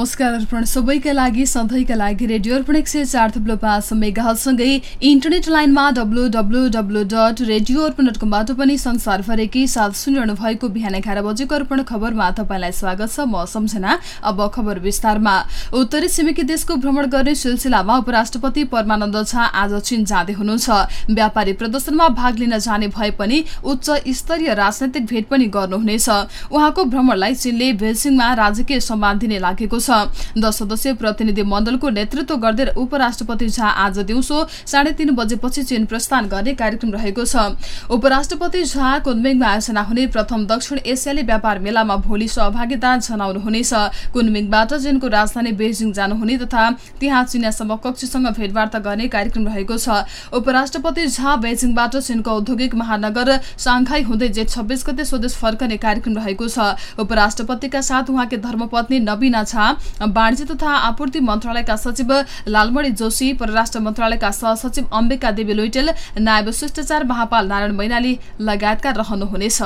नमस्कार अर्पण। सबैका लागि सधैँका लागि रेडियो अर्पण एक सय चार थुप्रो पाँच मेगाहलसँगै इन्टरनेट लाइनमा W W W dot radio Arpan dot कमबाट पनि संसारभरिकै साथ सुनिरहनु भएको बिहान एघार बजेको अर्पण खबरमा तपाईँलाई स्वागत छ म सम्झना अब खबर विस्तारमा। उत्तरी छिमेकी देशको भ्रमण गर्ने सिलसिलामा उपराष्ट्रपति परमानन्द झा आज चीन जाँदै हुनुहुन्छ। व्यापारी प्रदर्शनमा भाग लिन जाने भए पनि उच्च स्तरीय राजनैतिक भेट पनि गर्नुहुनेछ। उहाँको भ्रमणलाई चीनले बेजिङमा राजकीय सम्मान दिने लागेको छ। दश सदस्यीय प्रतिनिधि मण्डलको नेतृत्व गर्दै उपराष्ट्रपति झा आज दिउँसो साढे तीन बजेपछि चीन प्रस्थान गर्ने कार्यक्रम रहेको छ। उपराष्ट्रपति झा कुनमिङमा आयोजना हुने प्रथम दक्षिण एसियाली व्यापार मेलामा भोलि सहभागिता जनाउनुहुनेछ। कुनमिङबाट चीनको राजधानी बेजिङ जानुहुने तथा त्यहाँ चिनिया समकक्षसँग भेटवार्ता गर्ने कार्यक्रम रहेको छ। उपराष्ट्रपति झा बेजिङबाट चीनको औद्योगिक महानगर साङ्घाई हुँदै जेठ छब्बिस गते स्वदेश फर्कने कार्यक्रम रहेको छ। उपराष्ट्रपतिका साथ उहाँकी धर्मपत्नी नवीना झा वाणिज्य तथा आपूर्ति मन्त्रालयका सचिव लालमणि जोशी परराष्ट्र मन्त्रालयका सहसचिव अम्बिका देवी लोइटेल नायब शिष्टाचार महापाल नारायण मैनाली लगायतका रहनुहुनेछ।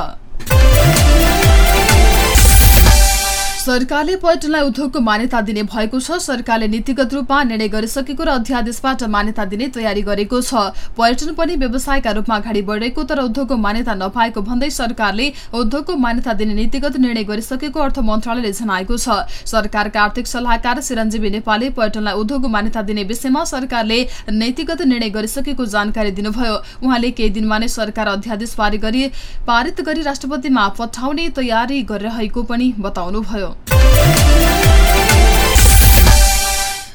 सरकारले पर्यटनलाई उद्योगको मान्यता दिने भएको छ। सरकारले नीतिगत रूपमा निर्णय गरिसकेको र अध्यादेशबाट मान्यता दिने तयारी गरेको छ। पर्यटन पनि व्यवसायका रूपमा अगाडि बढेको तर उद्योगको मान्यता नपाएको भन्दै सरकारले उद्योगको मान्यता दिने नीतिगत निर्णय गरिसकेको अर्थ मन्त्रालयले जनाएको छ। सरकारका आर्थिक सल्लाहकार चिरञ्जीवी नेपालले पर्यटनलाई उद्योगको मान्यता दिने विषयमा सरकारले नीतिगत निर्णय गरिसकेको जानकारी दिनुभयो। उहाँले केही दिनमा नै सरकार अध्यादेश पारित गरी राष्ट्रपतिमा पठाउने तयारी गरिरहेको पनि बताउनुभयो। Yeah.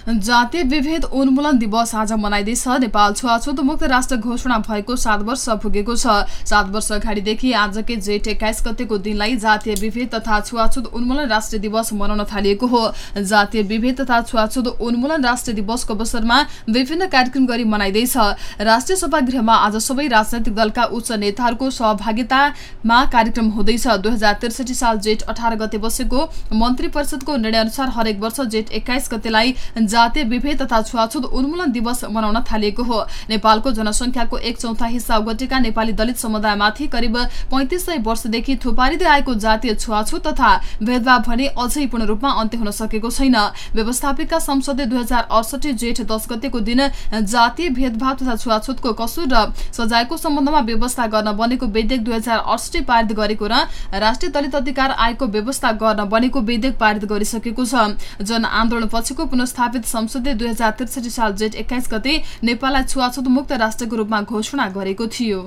जातीय विभेद उन्मूलन दिवस आज मनाइँदैछ। नेपाल छुवाछुत मुक्त राष्ट्र घोषणा भएको सात वर्ष पुगेको छ। सात वर्ष अगाडिदेखि आजकै जेठ एक्काइस गतेको दिनलाई जातीय विभेद तथा छुवाछुत उन्मूलन राष्ट्रिय दिवस मनाउन थालिएको हो। जातीय विभेद तथा छुवाछुत उन्मूलन राष्ट्रिय दिवसको अवसरमा विभिन्न कार्यक्रम गरी मनाइँदैछ। राष्ट्रिय सभागृहमा आज सबै राजनैतिक दलका उच्च नेताहरूको सहभागितामा कार्यक्रम हुँदैछ। दुई साल जेठ अठार गते बसेको मन्त्री परिषदको निर्णय अनुसार हरेक वर्ष जेठ एक्काइस गतेलाई जातीय विभेद तथा छुवाछुत उन्मूलन दिवस मनाउन थालिएको हो। नेपालको जनसंख्याको एक चौथा हिस्सा ओगटेका नेपाली दलित समुदायमाथि करिब पैंतिस सय वर्षदेखि थुपारिँदै आएको जातीय छुवाछुत तथा भेदभाव भने अझै पूर्ण रूपमा अन्त्य हुन सकेको छैन। व्यवस्थापिका संसदले दुई जेठ दश गतेको दिन जातीय भेदभाव तथा छुवाछुतको कसुर र सजायको सम्बन्धमा व्यवस्था गर्न बनेको विधेयक दुई पारित गरेको र राष्ट्रिय दलित अधिकार आयोगको व्यवस्था गर्न बनेको विधेयक पारित गरिसकेको छ। जनआन्दोलन पछिको पुनस्थापित संसदले दुई हजार त्रिसठी साल जेठ एक्काइस गते नेपाललाई छुवाछुत मुक्त राष्ट्रको रूपमा घोषणा गरेको थियो।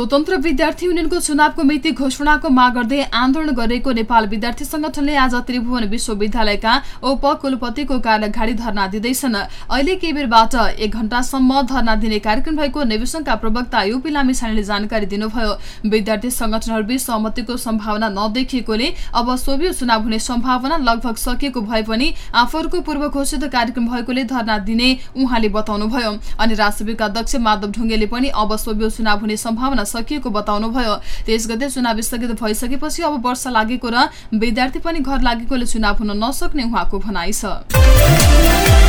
स्वतन्त्र विद्यार्थी युनियनको चुनावको मिति घोषणाको माग गर्दै आन्दोलन गरेको नेपाल विद्यार्थी संगठनले आज त्रिभुवन विश्वविद्यालयका उपकुलपतिको कार्यालय धरना दिँदैछन्। अहिले केही बेरबाट एक घण्टासम्म धरना दिने कार्यक्रम भएको नेविसंघका प्रवक्ता युपी लामिछानेले जानकारी दिनुभयो। विद्यार्थी संगठनहरूबीच सहमतिको सम्भावना नदेखिएकोले अब सोभियो चुनाव हुने सम्भावना लगभग सकिएको भए पनि आफूहरूको पूर्व घोषित कार्यक्रम भएकोले धरना दिने उहाँले बताउनुभयो। अनि राष्ट्रविका अध्यक्ष माधव ढुङ्गेले पनि अब सोभियो चुनाव हुने सम्भावना सकिएको बताउनुभयो त्यस गते चुनाव स्थगित भइसकेपछि अब वर्ष लागेको र विद्यार्थी पनि घर लागेकोले चुनाव हुन नसक्ने उहाँको भनाइ छ।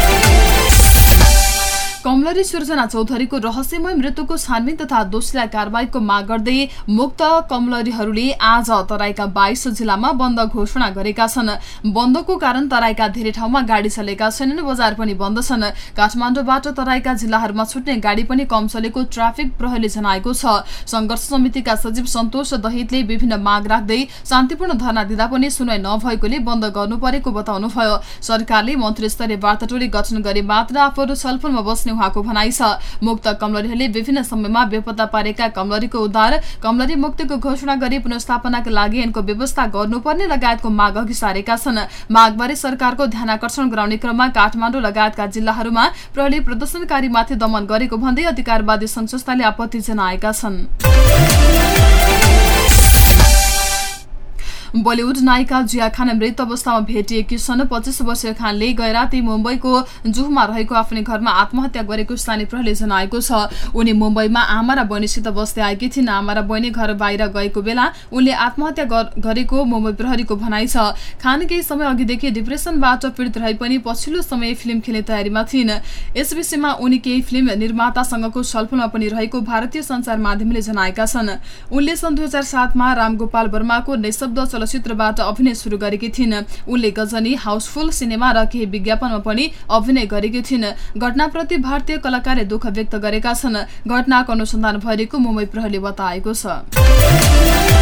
कमलरी सृजना चौधरीको रहस्यमय मृत्युको छानबिन तथा दोषीलाई कारवाहीको माग गर्दै मुक्त कमलरीहरूले आज तराईका बाइस जिल्लामा बन्द घोषणा गरेका छन्। बन्दको कारण तराईका धेरै ठाउँमा गाडी चलेका छैनन् बजार पनि बन्द छन्। काठमाडौँबाट तराईका जिल्लाहरूमा छुट्ने गाडी पनि कम चलेको ट्राफिक प्रहरीले जनाएको छ। संघर्ष समितिका सचिव सन्तोष दहितले विभिन्न माग राख्दै शान्तिपूर्ण धरना दिँदा पनि सुनवाई नभएकोले बन्द गर्नु परेको बताउनुभयो। सरकारले मन्त्री स्तरीय वार्ता टोली गठन गरे मात्र आफूहरू छलफलमा बस्ने उहाँको भनाइ छ। मुक्त कमलरीहरूले विभिन्न समयमा बेपत्ता पारेका कमलरीको उद्धार कमलरी मुक्तिको घोषणा गरी पुनस्थापनाका लागि यिनको व्यवस्था गर्नुपर्ने लगायतको माग अघि सारेका छन्। मागबारे सरकारको ध्यान आकर्षण गराउने क्रममा काठमाडौँ लगायतका जिल्लाहरूमा प्रहरी प्रदर्शनकारीमाथि दमन गरेको भन्दै अधिकारवादी संस्थाले आपत्ति जनाएका छन्। बलिउड नायिका जिया खान मृत अवस्थामा भेटिएकी छन् पच्चिस वर्षीय खानले गैराती मुम्बईको जुहमा रहेको आफ्नै घरमा आत्महत्या गरेको स्थानीय प्रहरीले जनाएको छ। उनी मुम्बईमा आमा र बहिनीसित बस्दै आएकी थिइन्। आमा र बहिनी घर बाहिर गएको बेला उनले आत्महत्या गरेको मुम्बई प्रहरीको भनाइ छ। खान केही समय अघिदेखि डिप्रेसनबाट पीड़ित रहे पनि पछिल्लो समय फिल्म खेल्ने तयारीमा थिइन्। यस विषयमा उनी केही फिल्म निर्मातासँगको छलफलमा पनि रहेको भारतीय संचार माध्यमले जनाएका छन्। उनले सन् दुई हजार सातमा रामगोपाल वर्माको निशब्द चलचित्रबाट अभिनय सुरु गरेकी थिइन्। उनले गजनी हाउसफुल सिनेमा र केही विज्ञापनमा पनि अभिनय गरेकी थिइन्। घटनाप्रति भारतीय कलाकारले दुःख व्यक्त गरेका छन्। घटनाको अनुसन्धान भइरहेको मुम्बई प्रहरीले बताएको छ।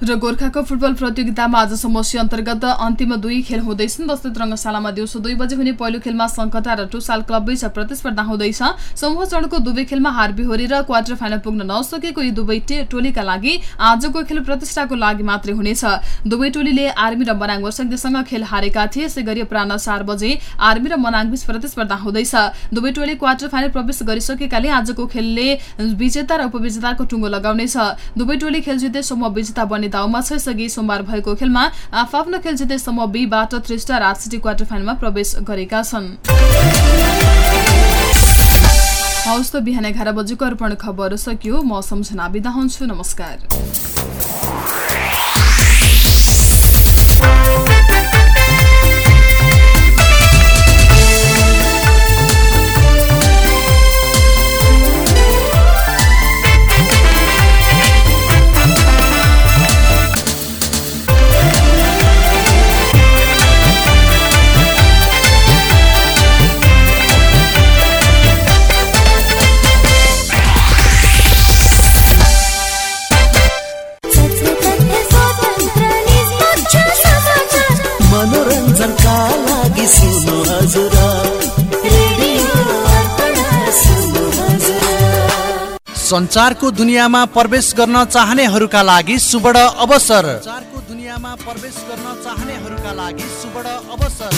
र गोर्खाको फुटबल प्रतियोगितामा आज समस्या अन्तर्गत अन्तिम दुई खेल हुँदैछन्। जस्तै रङ्गशालामा दिउँसो दुई बजे हुने पहिलो खेलमा सङ्कटा र टुसाल क्लबबीच प्रतिस्पर्धा हुँदैछ। समूह चरणको दुवै खेलमा हार बिहोरी र क्वार्टर फाइनल पुग्न नसकेको यी दुवै टोलीका लागि आजको खेल प्रतिष्ठाको लागि मात्रै हुनेछ। दुवै टोलीले आर्मी र मनाङ वर्षकदेसँग खेल हारेका थिए। यसै गरी अपराह चार बजे आर्मी र मनाङबीच प्रतिस्पर्धा हुँदैछ। दुवै टोली क्वार्टर फाइनल प्रवेश गरिसकेकाले आजको खेलले विजेता र उपविजेताको टुङ्गो लगाउनेछ। दुवै टोली खेल जिते समूह विजेता बने दाउमा छ। यसअघि सोमबार भएको खेलमा आफ्नो खेल जिते समूह बीबाट थ्री स्टार आठ सिटी क्वार्टर फाइनलमा प्रवेश गरेका छन्। हौस् त बिहान एघार बजेको अर्पण खबर सकियो। म सम्झना बिदा हुन्छु। नमस्कार। संचारको दुनियाँमा प्रवेश गर्न चाहनेहरूका लागि सुवर्ण अवसर। संचारको दुनियाँमा प्रवेश गर्न चाहनेहरूका लागि सुवर्ण अवसर।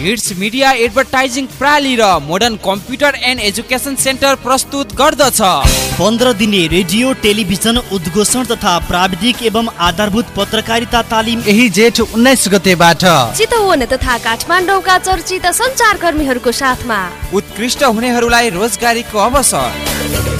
हिट्स मिडिया एडभर्टाइजिङ प्राली र modern computer and education centre प्रस्तुत गर्दछ। पन्ध्र दिने रेडियो टेलिभिजन उद्घोषण तथा प्राविधिक एवं आधारभूत पत्रकारिता तालिम यही जेठ उन्नाइस गतेबाट। चितवन तथा काठमाडौँका चर्चित सञ्चारकर्मीहरूको साथमा। उत्कृष्ट हुनेहरूलाई रोजगारीको अवसर।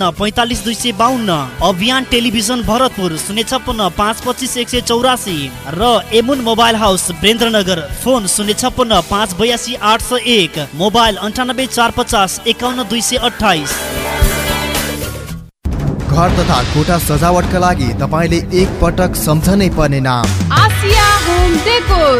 छप्पन्न पैँतालिस दुई सय बाहन्न अभियान टेलिभिजन भरतपुर शून्य छप्पन्न पाँच पच्चिस एक सय चौरासी। र एमुन मोबाइल हाउस बेन्द्रनगर फोन शून्य छप्पन्न पाँच बयासी आठ सय एक। मोबाइल अन्ठानब्बे चार पचास एकाउन्न दुई सय अठाइस घर तथा कोठा सजावटका लागि तपाईँले एक पटक सम्झनै पर्ने नाम। Asia home decor.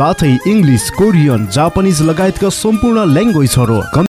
साथै इङ्ग्लिस कोरियन जापानिज लगायतका सम्पूर्ण ल्याङ्ग्वेजहरू